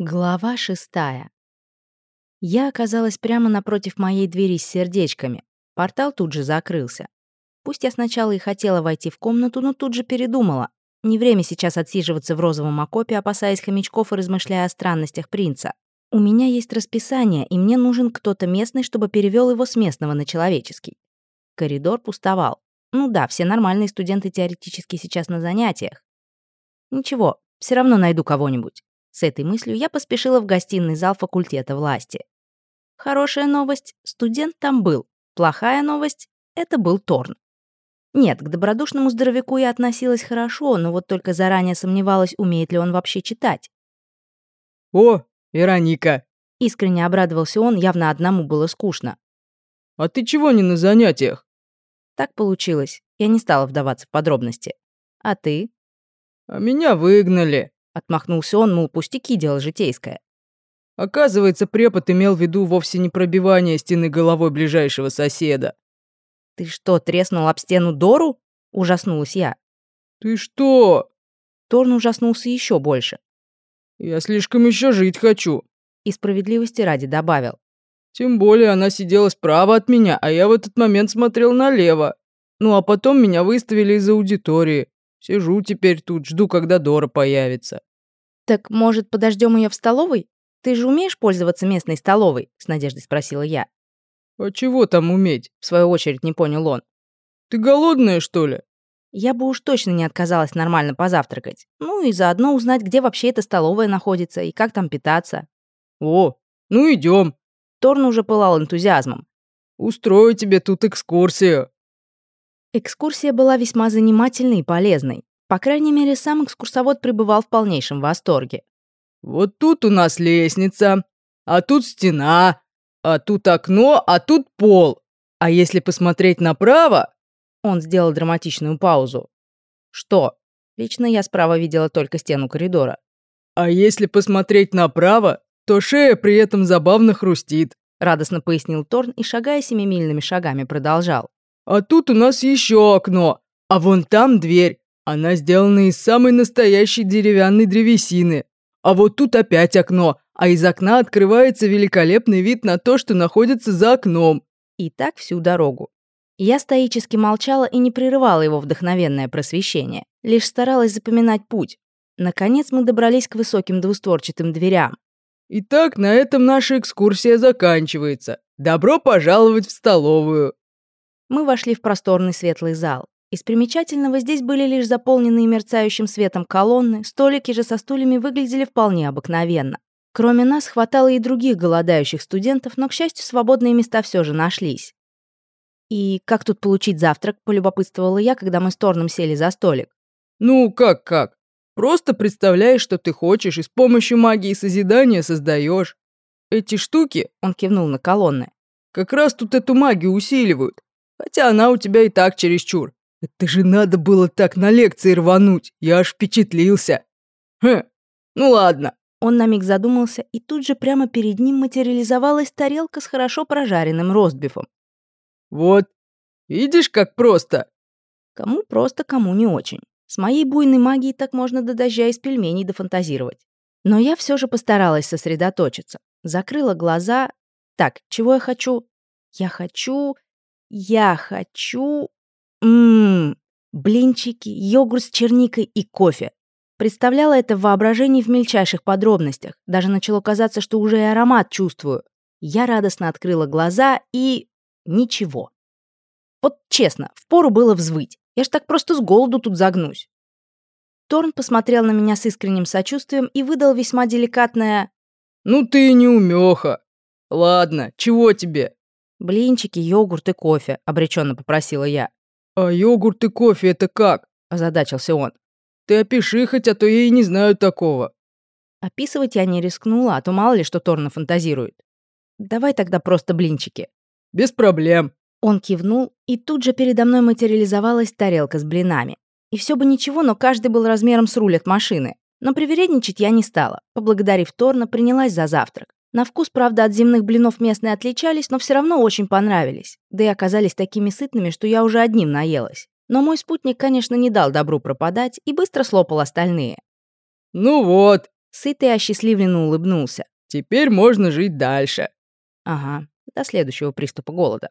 Глава шестая. Я оказалась прямо напротив моей двери с сердечками. Портал тут же закрылся. Пусть я сначала и хотела войти в комнату, но тут же передумала. Не время сейчас отсиживаться в розовом окопе, опасаясь хомячков и размышляя о странностях принца. У меня есть расписание, и мне нужен кто-то местный, чтобы перевел его с местного на человеческий. Коридор пустовал. Ну да, все нормальные студенты теоретически сейчас на занятиях. Ничего, все равно найду кого-нибудь. С этой мыслью я поспешила в гостиный зал факультета власти. Хорошая новость — студент там был. Плохая новость — это был Торн. Нет, к добродушному здоровяку я относилась хорошо, но вот только заранее сомневалась, умеет ли он вообще читать. «О, Вероника!» Искренне обрадовался он, явно одному было скучно. «А ты чего не на занятиях?» Так получилось. Я не стала вдаваться в подробности. А ты? «А меня выгнали», Отмахнулся он, мол, пустяки дело житейское. Оказывается, препод имел в виду вовсе не пробивание стены головой ближайшего соседа. «Ты что, треснул об стену Дору?» — ужаснулась я. «Ты что?» Торн ужаснулся еще больше. «Я слишком еще жить хочу». И справедливости ради добавил. «Тем более она сидела справа от меня, а я в этот момент смотрел налево. Ну а потом меня выставили из аудитории. Сижу теперь тут, жду, когда Дора появится». «Так, может, подождем ее в столовой? Ты же умеешь пользоваться местной столовой?» — с надеждой спросила я. «А чего там уметь?» — в свою очередь не понял он. «Ты голодная, что ли?» Я бы уж точно не отказалась нормально позавтракать. Ну и заодно узнать, где вообще эта столовая находится и как там питаться. «О, ну идем. Торн уже пылал энтузиазмом. «Устрою тебе тут экскурсию». Экскурсия была весьма занимательной и полезной. По крайней мере, сам экскурсовод пребывал в полнейшем восторге. «Вот тут у нас лестница, а тут стена, а тут окно, а тут пол. А если посмотреть направо...» Он сделал драматичную паузу. «Что?» Лично я справа видела только стену коридора. «А если посмотреть направо, то шея при этом забавно хрустит», радостно пояснил Торн и, шагая семимильными шагами, продолжал. «А тут у нас еще окно, а вон там дверь. Она сделана из самой настоящей деревянной древесины. А вот тут опять окно, а из окна открывается великолепный вид на то, что находится за окном. И так всю дорогу. Я стоически молчала и не прерывала его вдохновенное просвещение, лишь старалась запоминать путь. Наконец мы добрались к высоким двустворчатым дверям. Итак, на этом наша экскурсия заканчивается. Добро пожаловать в столовую. Мы вошли в просторный светлый зал. Из примечательного здесь были лишь заполненные мерцающим светом колонны, столики же со стульями выглядели вполне обыкновенно. Кроме нас хватало и других голодающих студентов, но, к счастью, свободные места все же нашлись. «И как тут получить завтрак?» – полюбопытствовала я, когда мы с Торном сели за столик. «Ну, как-как? Просто представляешь, что ты хочешь, и с помощью магии созидания создаешь. Эти штуки, — он кивнул на колонны, — как раз тут эту магию усиливают. Хотя она у тебя и так чересчур. Это же надо было так на лекции рвануть, я аж впечатлился. Хм, ну ладно. Он на миг задумался, и тут же прямо перед ним материализовалась тарелка с хорошо прожаренным ростбифом. Вот, видишь, как просто? Кому просто, кому не очень. С моей буйной магией так можно до дождя из пельменей дофантазировать. Но я все же постаралась сосредоточиться. Закрыла глаза. Так, чего я хочу? Я хочу... Я хочу... Ммм, блинчики, йогурт с черникой и кофе. Представляла это в воображении в мельчайших подробностях. Даже начало казаться, что уже и аромат чувствую. Я радостно открыла глаза и... ничего. Вот честно, впору было взвыть. Я ж так просто с голоду тут загнусь. Торн посмотрел на меня с искренним сочувствием и выдал весьма деликатное «Ну ты не умеха. Ладно, чего тебе?» «Блинчики, йогурт и кофе», — обреченно попросила я. «А йогурт и кофе это как?» — озадачился он. «Ты опиши хоть, а то я и не знаю такого». Описывать я не рискнула, а то мало ли что Торна фантазирует. «Давай тогда просто блинчики». «Без проблем». Он кивнул, и тут же передо мной материализовалась тарелка с блинами. И все бы ничего, но каждый был размером с руль от машины. Но привередничать я не стала. Поблагодарив Торна, принялась за завтрак. На вкус, правда, от земных блинов местные отличались, но все равно очень понравились. Да и оказались такими сытными, что я уже одним наелась. Но мой спутник, конечно, не дал добру пропадать и быстро слопал остальные. «Ну вот, Сытый осчастливленно улыбнулся. «Теперь можно жить дальше». Ага, до следующего приступа голода.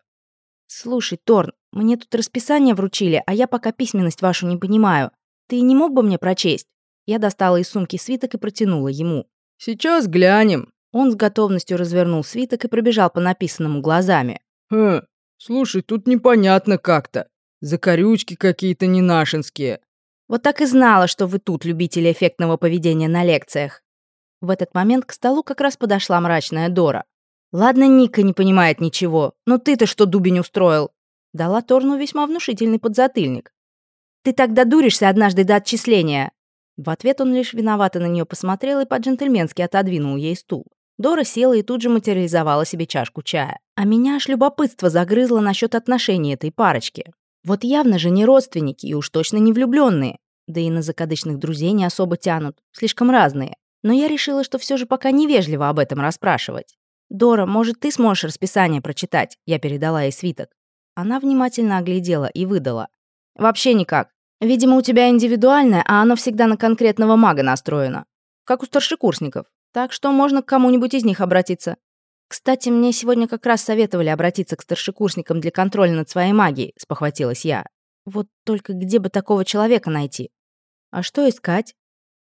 «Слушай, Торн, мне тут расписание вручили, а я пока письменность вашу не понимаю. Ты не мог бы мне прочесть?» Я достала из сумки свиток и протянула ему. «Сейчас глянем». Он с готовностью развернул свиток и пробежал по написанному глазами. «Хм, слушай, тут непонятно как-то. Закорючки какие-то ненашинские». «Вот так и знала, что вы тут любители эффектного поведения на лекциях». В этот момент к столу как раз подошла мрачная Дора. «Ладно, Ника не понимает ничего, но ты-то что дубень устроил?» Дала Торну весьма внушительный подзатыльник. «Ты так додуришься однажды до отчисления!» В ответ он лишь виновато на нее посмотрел и по-джентльменски отодвинул ей стул. Дора села и тут же материализовала себе чашку чая. А меня аж любопытство загрызло насчет отношений этой парочки. Вот явно же не родственники и уж точно не влюбленные. Да и на закадычных друзей не особо тянут. Слишком разные. Но я решила, что все же пока невежливо об этом расспрашивать. «Дора, может, ты сможешь расписание прочитать?» Я передала ей свиток. Она внимательно оглядела и выдала. «Вообще никак. Видимо, у тебя индивидуальное, а оно всегда на конкретного мага настроено. Как у старшекурсников. Так что можно к кому-нибудь из них обратиться. Кстати, мне сегодня как раз советовали обратиться к старшекурсникам для контроля над своей магией, спохватилась я. Вот только где бы такого человека найти? А что искать?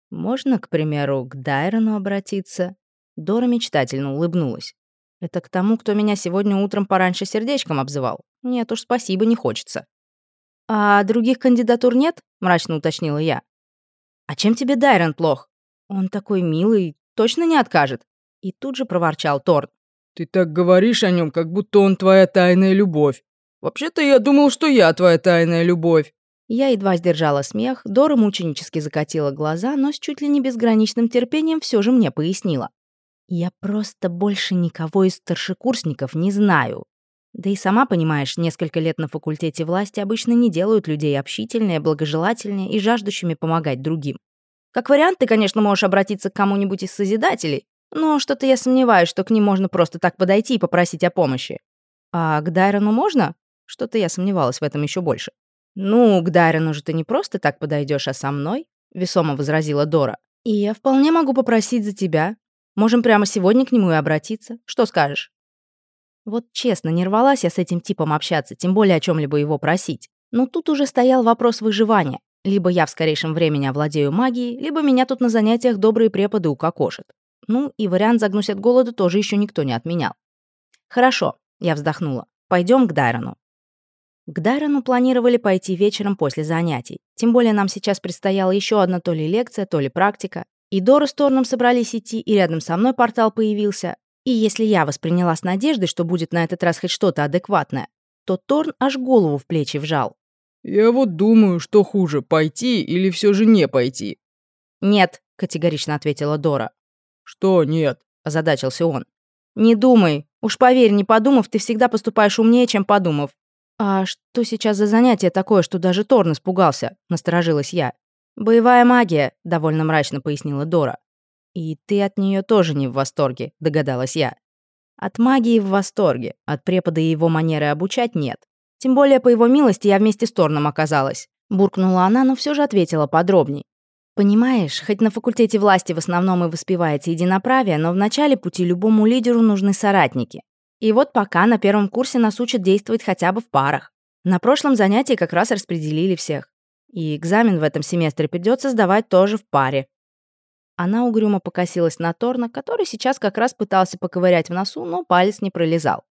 Можно, к примеру, к Дайрону обратиться. Дора мечтательно улыбнулась. Это к тому, кто меня сегодня утром пораньше сердечком обзывал. Нет уж, спасибо, не хочется. А других кандидатур нет? Мрачно уточнила я. А чем тебе Дайрон плох? Он такой милый, точно не откажет. И тут же проворчал Торн. Ты так говоришь о нем, как будто он твоя тайная любовь. Вообще-то я думал, что я твоя тайная любовь. Я едва сдержала смех, Дора мученически закатила глаза, но с чуть ли не безграничным терпением все же мне пояснила. Я просто больше никого из старшекурсников не знаю. Да и сама понимаешь, несколько лет на факультете власти обычно не делают людей общительнее, благожелательнее и жаждущими помогать другим. Как вариант, ты, конечно, можешь обратиться к кому-нибудь из Созидателей, но что-то я сомневаюсь, что к ним можно просто так подойти и попросить о помощи. А к Дайрону можно? Что-то я сомневалась в этом еще больше. «Ну, к Дайрону же ты не просто так подойдешь, а со мной», — весомо возразила Дора. «И я вполне могу попросить за тебя. Можем прямо сегодня к нему и обратиться. Что скажешь?» Вот честно, не рвалась я с этим типом общаться, тем более о чем либо его просить. Но тут уже стоял вопрос выживания. Либо я в скорейшем времени овладею магией, либо меня тут на занятиях добрые преподы укокошат. Ну, и вариант загнусь от голода тоже еще никто не отменял. «Хорошо», — я вздохнула. Пойдем к Дайрону». К Дайрону планировали пойти вечером после занятий. Тем более нам сейчас предстояла еще одна то ли лекция, то ли практика. И Дора с Торном собрались идти, и рядом со мной портал появился. И если я восприняла с надеждой, что будет на этот раз хоть что-то адекватное, то Торн аж голову в плечи вжал. «Я вот думаю, что хуже, пойти или все же не пойти?» «Нет», — категорично ответила Дора. «Что нет?» — озадачился он. «Не думай. Уж поверь, не подумав, ты всегда поступаешь умнее, чем подумав». «А что сейчас за занятие такое, что даже Торн испугался?» — насторожилась я. «Боевая магия», — довольно мрачно пояснила Дора. «И ты от нее тоже не в восторге», — догадалась я. «От магии в восторге, от препода и его манеры обучать нет. Тем более, по его милости, я вместе с Торном оказалась». Буркнула она, но все же ответила подробней. «Понимаешь, хоть на факультете власти в основном и воспевается единоправие, но в начале пути любому лидеру нужны соратники. И вот пока на первом курсе нас учат действовать хотя бы в парах. На прошлом занятии как раз распределили всех. И экзамен в этом семестре придется сдавать тоже в паре. Она угрюмо покосилась на Торна, который сейчас как раз пытался поковырять в носу, но палец не пролезал.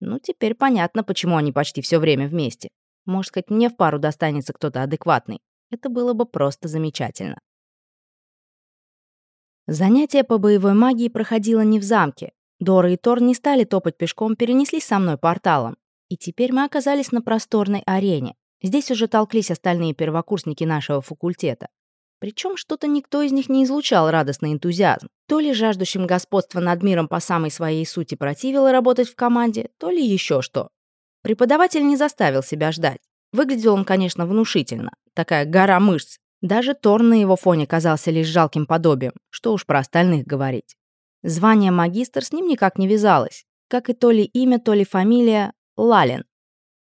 Ну, теперь понятно, почему они почти все время вместе. Может, хоть мне в пару достанется кто-то адекватный. Это было бы просто замечательно. Занятие по боевой магии проходило не в замке. Дора и Тор не стали топать пешком, перенеслись со мной порталом. И теперь мы оказались на просторной арене. Здесь уже толклись остальные первокурсники нашего факультета. Причем что-то никто из них не излучал радостный энтузиазм. То ли жаждущим господства над миром по самой своей сути противило работать в команде, то ли еще что. Преподаватель не заставил себя ждать. Выглядел он, конечно, внушительно. Такая гора мышц. Даже Торн на его фоне казался лишь жалким подобием. Что уж про остальных говорить. Звание магистр с ним никак не вязалось. Как и то ли имя, то ли фамилия Лалин.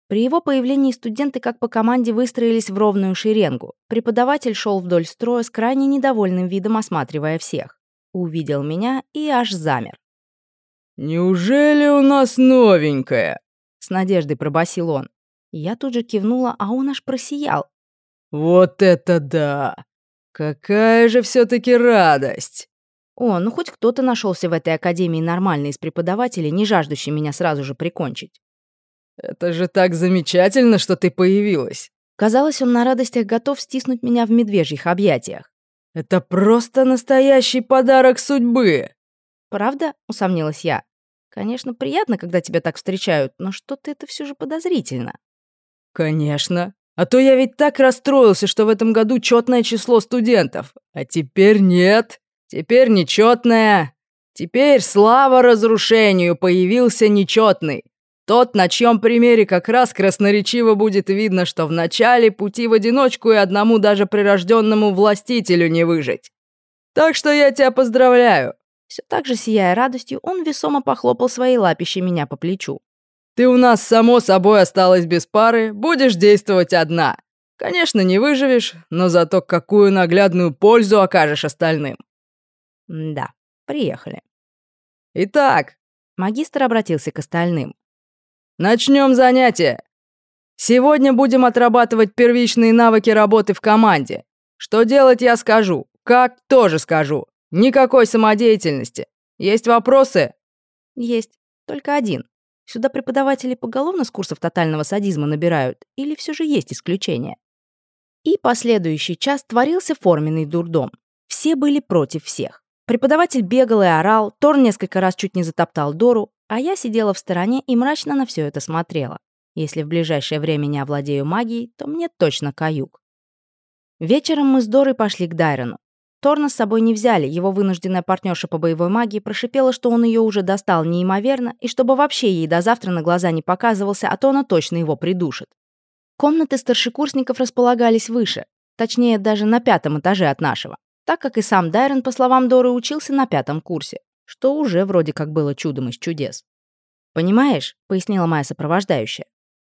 При его появлении студенты как по команде выстроились в ровную шеренгу. Преподаватель шел вдоль строя с крайне недовольным видом, осматривая всех. увидел меня и аж замер. «Неужели у нас новенькая?» С надеждой пробасил он. Я тут же кивнула, а он аж просиял. «Вот это да! Какая же все таки радость!» О, ну хоть кто-то нашелся в этой академии нормальный из преподавателей, не жаждущий меня сразу же прикончить. «Это же так замечательно, что ты появилась!» Казалось, он на радостях готов стиснуть меня в медвежьих объятиях. «Это просто настоящий подарок судьбы!» «Правда?» — усомнилась я. «Конечно, приятно, когда тебя так встречают, но что-то это все же подозрительно». «Конечно. А то я ведь так расстроился, что в этом году четное число студентов. А теперь нет. Теперь нечетное. Теперь слава разрушению появился нечетный. Тот, на чьем примере как раз красноречиво будет видно, что в начале пути в одиночку и одному даже прирожденному властителю не выжить. Так что я тебя поздравляю. Все так же, сияя радостью, он весомо похлопал своей лапищей меня по плечу. Ты у нас, само собой, осталась без пары, будешь действовать одна. Конечно, не выживешь, но зато какую наглядную пользу окажешь остальным. Да, приехали. Итак, магистр обратился к остальным. Начнем занятие. Сегодня будем отрабатывать первичные навыки работы в команде. Что делать, я скажу. Как, тоже скажу. Никакой самодеятельности. Есть вопросы? Есть. Только один. Сюда преподаватели поголовно с курсов тотального садизма набирают, или все же есть исключения? И последующий час творился форменный дурдом. Все были против всех. Преподаватель бегал и орал, Тор несколько раз чуть не затоптал Дору, а я сидела в стороне и мрачно на все это смотрела. Если в ближайшее время не овладею магией, то мне точно каюк. Вечером мы с Дорой пошли к Дайрону. Торна с собой не взяли, его вынужденная партнерша по боевой магии прошипела, что он ее уже достал неимоверно, и чтобы вообще ей до завтра на глаза не показывался, а то она точно его придушит. Комнаты старшекурсников располагались выше, точнее, даже на пятом этаже от нашего, так как и сам Дайрон, по словам Доры, учился на пятом курсе, что уже вроде как было чудом из чудес. «Понимаешь», — пояснила моя сопровождающая,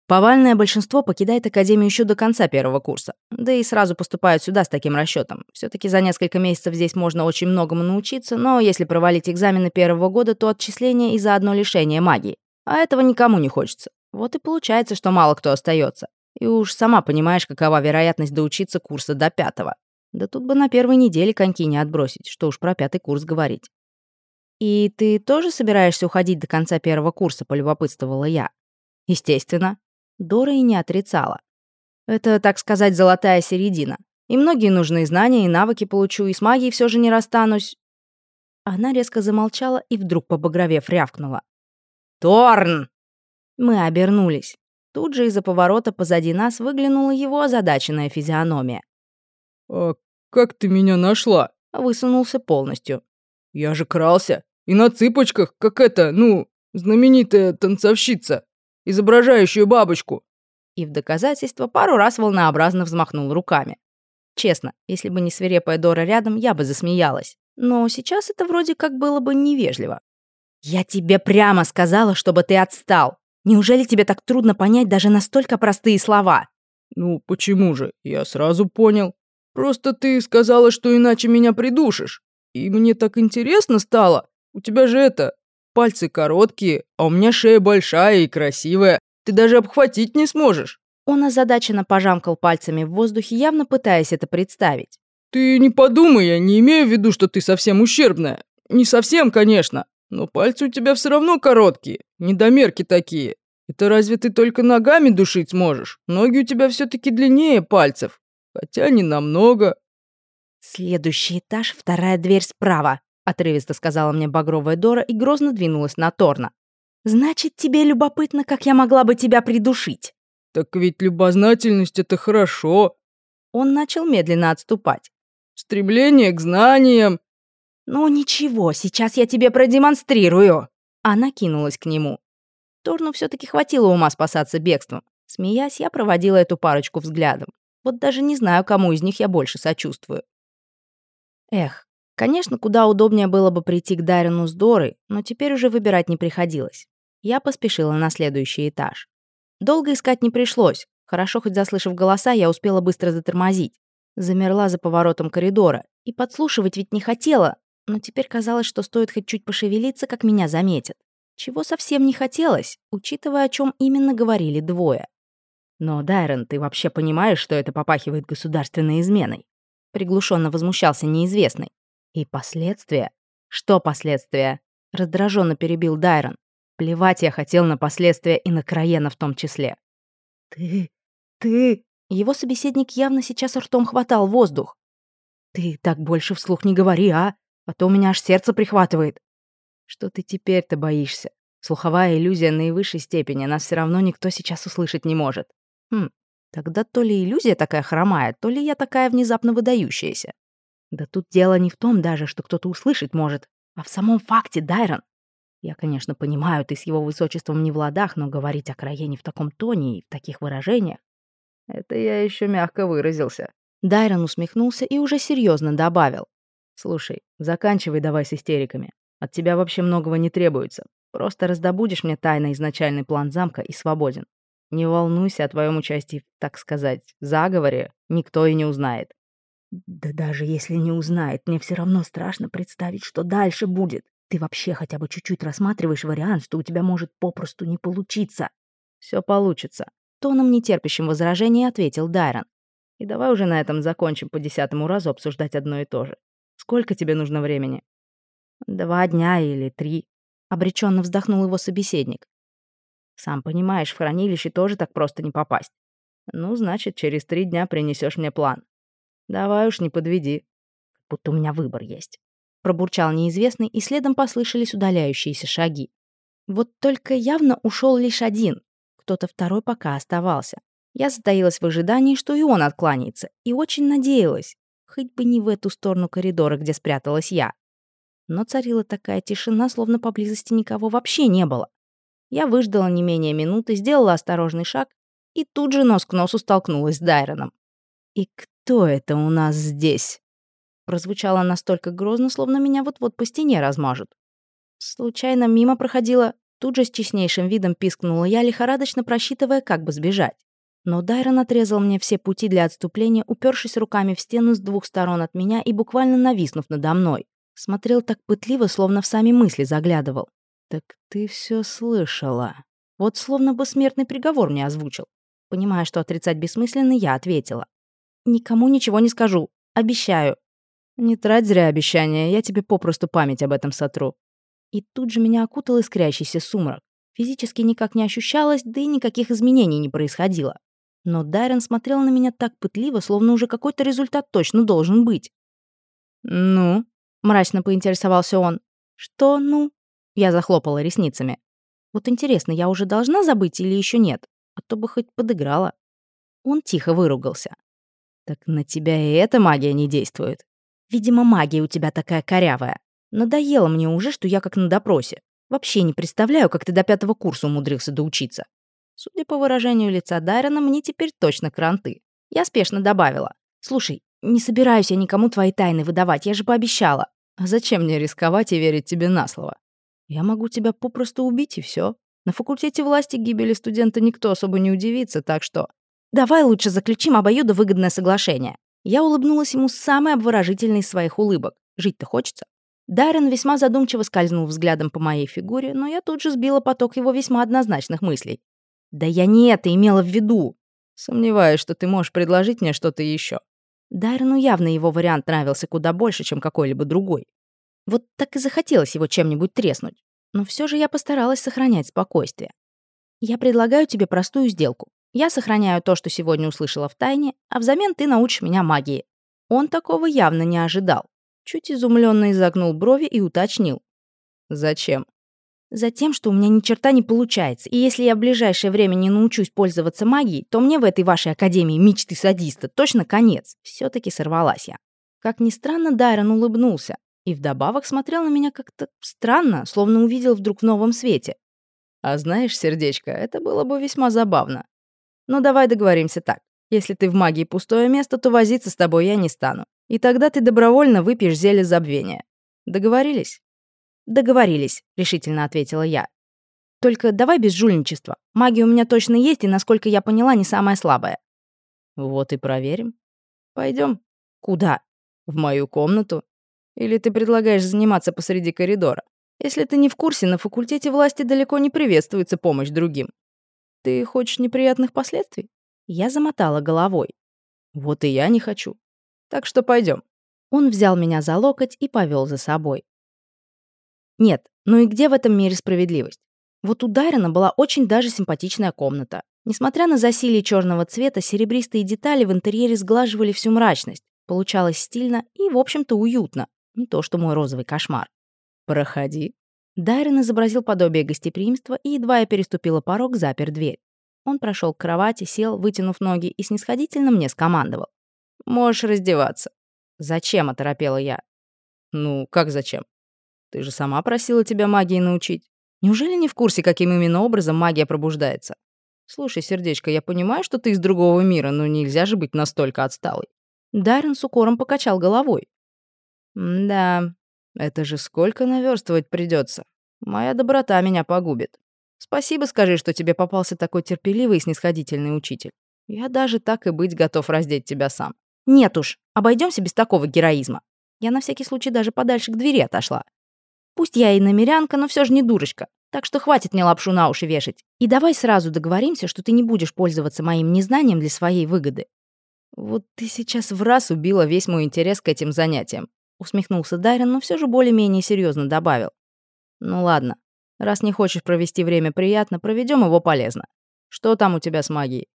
Повальное большинство покидает Академию еще до конца первого курса. Да и сразу поступают сюда с таким расчетом. все таки за несколько месяцев здесь можно очень многому научиться, но если провалить экзамены первого года, то отчисление и заодно лишение магии. А этого никому не хочется. Вот и получается, что мало кто остается. И уж сама понимаешь, какова вероятность доучиться курса до пятого. Да тут бы на первой неделе коньки не отбросить, что уж про пятый курс говорить. «И ты тоже собираешься уходить до конца первого курса?» — полюбопытствовала я. «Естественно. Дора и не отрицала. Это, так сказать, золотая середина. И многие нужные знания и навыки получу, и с магией все же не расстанусь. Она резко замолчала и вдруг, побагровев, рявкнула. «Торн!» Мы обернулись. Тут же из-за поворота позади нас выглянула его озадаченная физиономия. «А как ты меня нашла?» Высунулся полностью. «Я же крался. И на цыпочках, как это, ну, знаменитая танцовщица» изображающую бабочку». И в доказательство пару раз волнообразно взмахнул руками. Честно, если бы не свирепая Дора рядом, я бы засмеялась. Но сейчас это вроде как было бы невежливо. «Я тебе прямо сказала, чтобы ты отстал. Неужели тебе так трудно понять даже настолько простые слова?» «Ну, почему же? Я сразу понял. Просто ты сказала, что иначе меня придушишь. И мне так интересно стало. У тебя же это, Пальцы короткие, а у меня шея большая и красивая. Ты даже обхватить не сможешь». Он озадаченно пожамкал пальцами в воздухе, явно пытаясь это представить. «Ты не подумай, я не имею в виду, что ты совсем ущербная. Не совсем, конечно. Но пальцы у тебя все равно короткие, недомерки такие. Это разве ты только ногами душить сможешь? Ноги у тебя все-таки длиннее пальцев. Хотя не намного». «Следующий этаж, вторая дверь справа», — отрывисто сказала мне багровая Дора и грозно двинулась на Торна. «Значит, тебе любопытно, как я могла бы тебя придушить?» «Так ведь любознательность — это хорошо». Он начал медленно отступать. «Стремление к знаниям». «Ну ничего, сейчас я тебе продемонстрирую». Она кинулась к нему. Торну все таки хватило ума спасаться бегством. Смеясь, я проводила эту парочку взглядом. Вот даже не знаю, кому из них я больше сочувствую. Эх, Конечно, куда удобнее было бы прийти к Дарину с Дорой, но теперь уже выбирать не приходилось. Я поспешила на следующий этаж. Долго искать не пришлось. Хорошо, хоть заслышав голоса, я успела быстро затормозить. Замерла за поворотом коридора. И подслушивать ведь не хотела. но теперь казалось, что стоит хоть чуть пошевелиться, как меня заметят. Чего совсем не хотелось, учитывая, о чем именно говорили двое. «Но, Дайрон, ты вообще понимаешь, что это попахивает государственной изменой?» Приглушенно возмущался неизвестный. «И последствия?» «Что последствия?» Раздраженно перебил Дайрон. Плевать я хотел на последствия и на Краена в том числе. «Ты... ты...» Его собеседник явно сейчас ртом хватал воздух. «Ты так больше вслух не говори, а? А то у меня аж сердце прихватывает». «Что ты теперь-то боишься? Слуховая иллюзия наивысшей степени, нас все равно никто сейчас услышать не может. Хм, тогда то ли иллюзия такая хромая, то ли я такая внезапно выдающаяся. Да тут дело не в том даже, что кто-то услышать может, а в самом факте, Дайрон. Я, конечно, понимаю, ты с его высочеством не в ладах, но говорить о Краене в таком тоне и в таких выражениях... Это я еще мягко выразился. Дайрон усмехнулся и уже серьезно добавил. «Слушай, заканчивай давай с истериками. От тебя вообще многого не требуется. Просто раздобудешь мне тайно изначальный план замка и свободен. Не волнуйся о твоем участии в, так сказать, заговоре, никто и не узнает. Да даже если не узнает, мне все равно страшно представить, что дальше будет. Ты вообще хотя бы чуть-чуть рассматриваешь вариант, что у тебя может попросту не получиться. Все получится. Тоном нетерпящим возражений ответил Дайрон. И давай уже на этом закончим по десятому разу обсуждать одно и то же. Сколько тебе нужно времени? Два дня или три. Обреченно вздохнул его собеседник. Сам понимаешь, в хранилище тоже так просто не попасть. Ну, значит, через три дня принесешь мне план. Давай уж не подведи. Будто у меня выбор есть. Пробурчал неизвестный, и следом послышались удаляющиеся шаги. Вот только явно ушел лишь один. Кто-то второй пока оставался. Я затаилась в ожидании, что и он откланяется, и очень надеялась. Хоть бы не в эту сторону коридора, где спряталась я. Но царила такая тишина, словно поблизости никого вообще не было. Я выждала не менее минуты, сделала осторожный шаг и тут же нос к носу столкнулась с Дайроном. «И кто это у нас здесь?» Прозвучало настолько грозно, словно меня вот-вот по стене размажут. Случайно мимо проходила, тут же с честнейшим видом пискнула я, лихорадочно просчитывая, как бы сбежать. Но Дайрон отрезал мне все пути для отступления, упершись руками в стену с двух сторон от меня и буквально нависнув надо мной. Смотрел так пытливо, словно в сами мысли заглядывал. «Так ты все слышала». Вот словно бы смертный приговор мне озвучил. Понимая, что отрицать бессмысленно, я ответила. «Никому ничего не скажу. Обещаю». «Не трать зря обещания, я тебе попросту память об этом сотру». И тут же меня окутал искрящийся сумрак. Физически никак не ощущалось, да и никаких изменений не происходило. Но Дайрон смотрел на меня так пытливо, словно уже какой-то результат точно должен быть. «Ну?» — мрачно поинтересовался он. «Что «ну»?» Я захлопала ресницами. Вот интересно, я уже должна забыть или еще нет? А то бы хоть подыграла. Он тихо выругался. «Так на тебя и эта магия не действует. Видимо, магия у тебя такая корявая. Надоело мне уже, что я как на допросе. Вообще не представляю, как ты до пятого курса умудрился доучиться. Судя по выражению лица Дайрона, мне теперь точно кранты. Я спешно добавила. «Слушай, не собираюсь я никому твои тайны выдавать, я же пообещала». «А зачем мне рисковать и верить тебе на слово? Я могу тебя попросту убить, и все. На факультете власти гибели студента никто особо не удивится, так что... Давай лучше заключим обоюдовыгодное соглашение. Я улыбнулась ему самой обворожительной из своих улыбок. Жить-то хочется. Даррен весьма задумчиво скользнул взглядом по моей фигуре, но я тут же сбила поток его весьма однозначных мыслей. «Да я не это имела в виду!» «Сомневаюсь, что ты можешь предложить мне что-то еще. Дайрону явно его вариант нравился куда больше, чем какой-либо другой. Вот так и захотелось его чем-нибудь треснуть. Но все же я постаралась сохранять спокойствие. Я предлагаю тебе простую сделку. Я сохраняю то, что сегодня услышала в тайне, а взамен ты научишь меня магии. Он такого явно не ожидал. Чуть изумленно изогнул брови и уточнил. Зачем? Затем, что у меня ни черта не получается, и если я в ближайшее время не научусь пользоваться магией, то мне в этой вашей академии мечты садиста точно конец. все таки сорвалась я. Как ни странно, Дайрон улыбнулся и вдобавок смотрел на меня как-то странно, словно увидел вдруг в новом свете. А знаешь, сердечко, это было бы весьма забавно. Но давай договоримся так. Если ты в магии пустое место, то возиться с тобой я не стану. И тогда ты добровольно выпьешь зелье забвения. Договорились? «Договорились», — решительно ответила я. «Только давай без жульничества. Магия у меня точно есть, и, насколько я поняла, не самая слабая». «Вот и проверим. Пойдем. «Куда?» «В мою комнату». Или ты предлагаешь заниматься посреди коридора? Если ты не в курсе, на факультете власти далеко не приветствуется помощь другим. Ты хочешь неприятных последствий? Я замотала головой. Вот и я не хочу. Так что пойдем. Он взял меня за локоть и повел за собой. Нет, ну и где в этом мире справедливость? Вот у Дайрона была очень даже симпатичная комната. Несмотря на засилие черного цвета, серебристые детали в интерьере сглаживали всю мрачность. Получалось стильно и, в общем-то, уютно. Не то, что мой розовый кошмар. «Проходи». Дайрон изобразил подобие гостеприимства и, едва я переступила порог, запер дверь. Он прошел к кровати, сел, вытянув ноги, и снисходительно мне скомандовал. «Можешь раздеваться». «Зачем?» — оторопела я. «Ну, как зачем? Ты же сама просила тебя магии научить. Неужели не в курсе, каким именно образом магия пробуждается? Слушай, сердечко, я понимаю, что ты из другого мира, но нельзя же быть настолько отсталой». Даррен с укором покачал головой. «Да, это же сколько наверстывать придется. Моя доброта меня погубит. Спасибо скажи, что тебе попался такой терпеливый и снисходительный учитель. Я даже так и быть готов раздеть тебя сам. Нет уж, обойдемся без такого героизма. Я на всякий случай даже подальше к двери отошла. Пусть я и намерянка, но все же не дурочка. Так что хватит мне лапшу на уши вешать. И давай сразу договоримся, что ты не будешь пользоваться моим незнанием для своей выгоды. Вот ты сейчас в раз убила весь мой интерес к этим занятиям. Усмехнулся Дайрен, но все же более-менее серьезно добавил. Ну ладно, раз не хочешь провести время приятно, проведем его полезно. Что там у тебя с магией?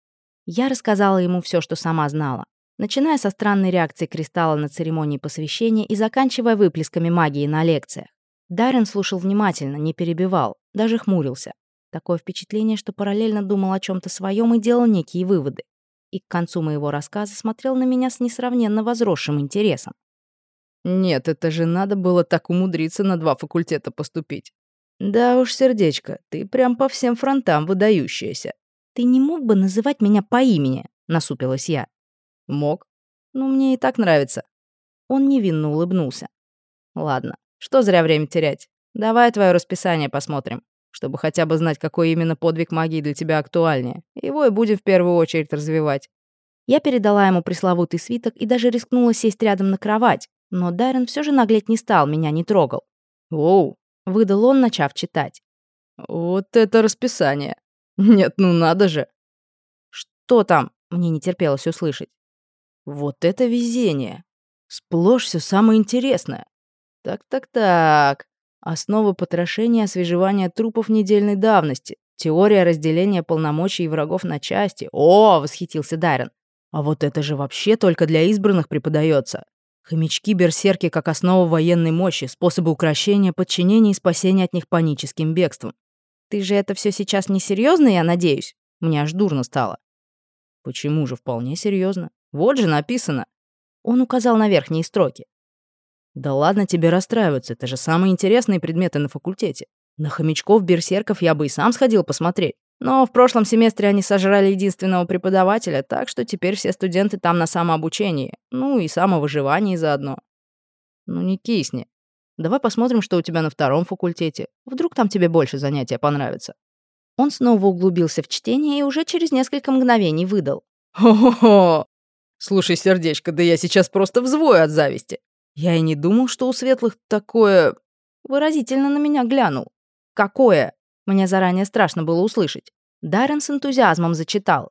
Я рассказала ему все, что сама знала. Начиная со странной реакции кристалла на церемонии посвящения и заканчивая выплесками магии на лекциях. Даррен слушал внимательно, не перебивал, даже хмурился. Такое впечатление, что параллельно думал о чем то своем и делал некие выводы. И к концу моего рассказа смотрел на меня с несравненно возросшим интересом. «Нет, это же надо было так умудриться на два факультета поступить. Да уж, сердечко, ты прям по всем фронтам выдающаяся. Ты не мог бы называть меня по имени?» — насупилась я. «Мог. Ну, мне и так нравится». Он невинно улыбнулся. «Ладно, что зря время терять? Давай твое расписание посмотрим, чтобы хотя бы знать, какой именно подвиг магии для тебя актуальнее. Его и будем в первую очередь развивать. Я передала ему пресловутый свиток и даже рискнула сесть рядом на кровать, но Дайрон все же наглеть не стал, меня не трогал. «Оу», — выдал он, начав читать. «Вот это расписание. Нет, ну надо же». «Что там?» — мне не терпелось услышать. «Вот это везение. Сплошь все самое интересное. Так-так-так. Основа потрошения и освежевания трупов недельной давности. Теория разделения полномочий врагов на части. О, восхитился Даррен. А вот это же вообще только для избранных преподается. Хомячки-берсерки как основа военной мощи, способы укрощения, подчинения и спасения от них паническим бегством. Ты же это все сейчас не серьезно, я надеюсь? Мне аж дурно стало. Почему же вполне серьезно? Вот же написано. Он указал на верхние строки. Да ладно тебе расстраиваться, это же самые интересные предметы на факультете. На хомячков-берсерков я бы и сам сходил посмотреть. Но в прошлом семестре они сожрали единственного преподавателя, так что теперь все студенты там на самообучении. Ну и самовыживании заодно. Ну не кисни. Давай посмотрим, что у тебя на втором факультете. Вдруг там тебе больше занятия понравится. Он снова углубился в чтение и уже через несколько мгновений выдал. «Хо-хо-хо! Слушай, сердечко, да я сейчас просто взвою от зависти. Я и не думал, что у светлых такое... Выразительно на меня глянул. Какое? Мне заранее страшно было услышать. Даррен с энтузиазмом зачитал.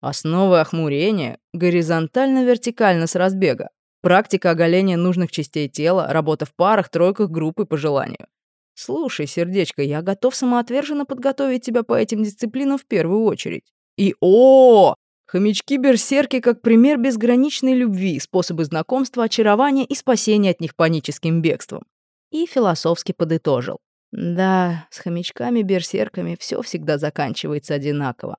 Основы охмурения горизонтально-вертикально с разбега. Практика оголения нужных частей тела, работа в парах, тройках, группы по желанию. Слушай, сердечко, я готов самоотверженно подготовить тебя по этим дисциплинам в первую очередь. И о, Хомячки-берсерки как пример безграничной любви, способы знакомства, очарования и спасения от них паническим бегством. И философски подытожил. Да, с хомячками-берсерками все всегда заканчивается одинаково.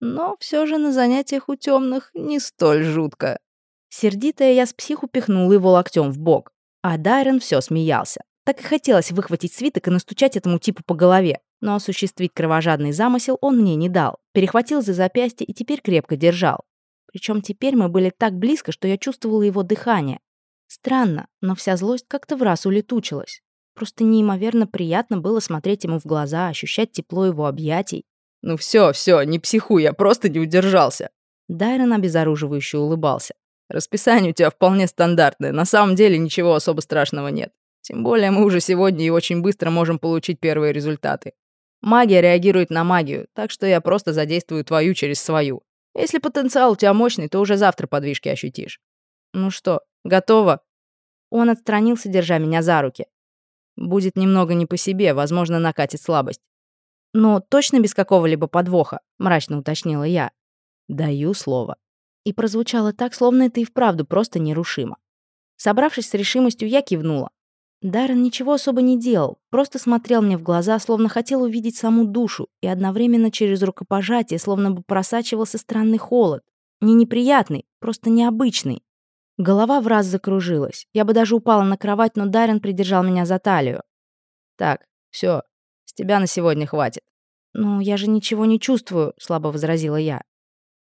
Но все же на занятиях у темных не столь жутко. Сердитая я с психу пихнула его локтем в бок, а Дайрон все смеялся. Так и хотелось выхватить свиток и настучать этому типу по голове но осуществить кровожадный замысел он мне не дал. Перехватил за запястье и теперь крепко держал. Причем теперь мы были так близко, что я чувствовала его дыхание. Странно, но вся злость как-то в раз улетучилась. Просто неимоверно приятно было смотреть ему в глаза, ощущать тепло его объятий. «Ну все, все, не психуй, я просто не удержался». Дайрон обезоруживающе улыбался. Расписание у тебя вполне стандартное. На самом деле ничего особо страшного нет. Тем более мы уже сегодня и очень быстро можем получить первые результаты. Магия реагирует на магию, так что я просто задействую твою через свою. Если потенциал у тебя мощный, то уже завтра подвижки ощутишь. Ну что, готово? Он отстранился, держа меня за руки. Будет немного не по себе, возможно, накатит слабость. Но точно без какого-либо подвоха, мрачно уточнила я. Даю слово. И прозвучало так, словно это и вправду просто нерушимо. Собравшись с решимостью, я кивнула. Даррен ничего особо не делал, просто смотрел мне в глаза, словно хотел увидеть саму душу, и одновременно через рукопожатие словно бы просачивался странный холод. Не неприятный, просто необычный. Голова в раз закружилась. Я бы даже упала на кровать, но Даррен придержал меня за талию. «Так, все, с тебя на сегодня хватит». «Ну, я же ничего не чувствую», — слабо возразила я.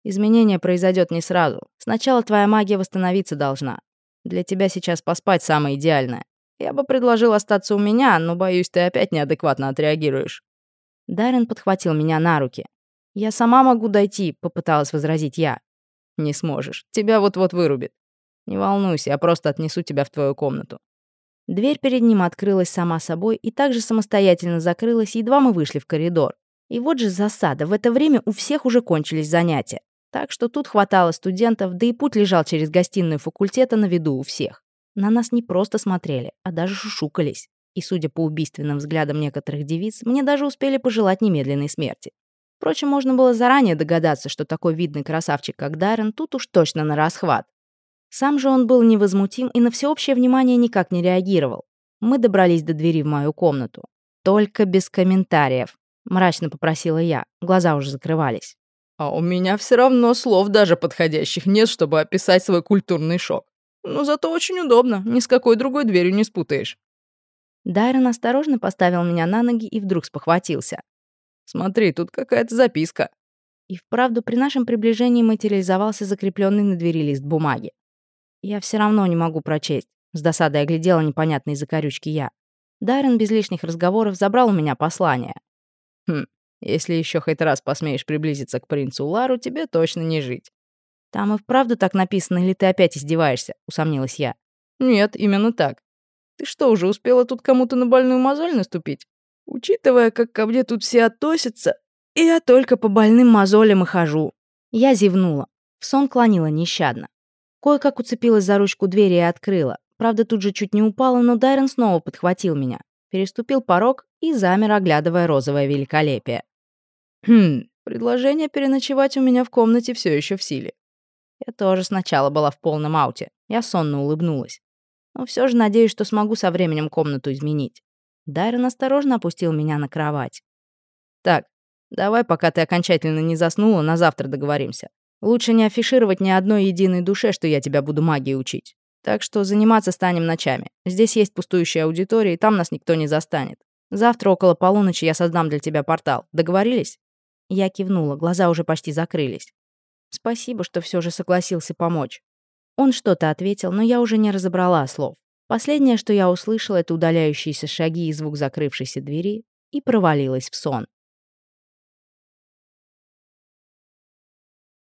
«Изменение произойдет не сразу. Сначала твоя магия восстановиться должна. Для тебя сейчас поспать самое идеальное. Я бы предложил остаться у меня, но, боюсь, ты опять неадекватно отреагируешь». Даррен подхватил меня на руки. «Я сама могу дойти», — попыталась возразить я. «Не сможешь. Тебя вот-вот вырубит. Не волнуйся, я просто отнесу тебя в твою комнату». Дверь перед ним открылась сама собой и также самостоятельно закрылась, едва мы вышли в коридор. И вот же засада, в это время у всех уже кончились занятия. Так что тут хватало студентов, да и путь лежал через гостиную факультета на виду у всех. На нас не просто смотрели, а даже шушукались. И, судя по убийственным взглядам некоторых девиц, мне даже успели пожелать немедленной смерти. Впрочем, можно было заранее догадаться, что такой видный красавчик, как Даррен, тут уж точно на расхват. Сам же он был невозмутим и на всеобщее внимание никак не реагировал. Мы добрались до двери в мою комнату. «Только без комментариев», — мрачно попросила я. Глаза уже закрывались. «А у меня все равно слов даже подходящих нет, чтобы описать свой культурный шок. Но зато очень удобно, ни с какой другой дверью не спутаешь». Дайрон осторожно поставил меня на ноги и вдруг спохватился. «Смотри, тут какая-то записка». И вправду при нашем приближении материализовался закрепленный на двери лист бумаги. Я все равно не могу прочесть. С досадой оглядела непонятные закорючки я. Даррен без лишних разговоров забрал у меня послание. «Хм, если еще хоть раз посмеешь приблизиться к принцу Лару, тебе точно не жить. «Там и вправду так написано, или ты опять издеваешься?» — усомнилась я. «Нет, именно так. Ты что, уже успела тут кому-то на больную мозоль наступить? Учитывая, как ко мне тут все относятся, я только по больным мозолям и хожу». Я зевнула. В сон клонила нещадно. Кое-как уцепилась за ручку двери и открыла. Правда, тут же чуть не упала, но Дайрон снова подхватил меня. Переступил порог и замер, оглядывая розовое великолепие. «Хм, предложение переночевать у меня в комнате все еще в силе. Я тоже сначала была в полном ауте. Я сонно улыбнулась. Но все же надеюсь, что смогу со временем комнату изменить. Дайрон осторожно опустил меня на кровать. «Так, давай, пока ты окончательно не заснула, на завтра договоримся. Лучше не афишировать ни одной единой душе, что я тебя буду магии учить. Так что заниматься станем ночами. Здесь есть пустующая аудитория, и там нас никто не застанет. Завтра около полуночи я создам для тебя портал. Договорились?» Я кивнула, глаза уже почти закрылись. Спасибо, что все же согласился помочь. Он что-то ответил, но я уже не разобрала слов. Последнее, что я услышала, это удаляющиеся шаги и звук закрывшейся двери, и провалилась в сон.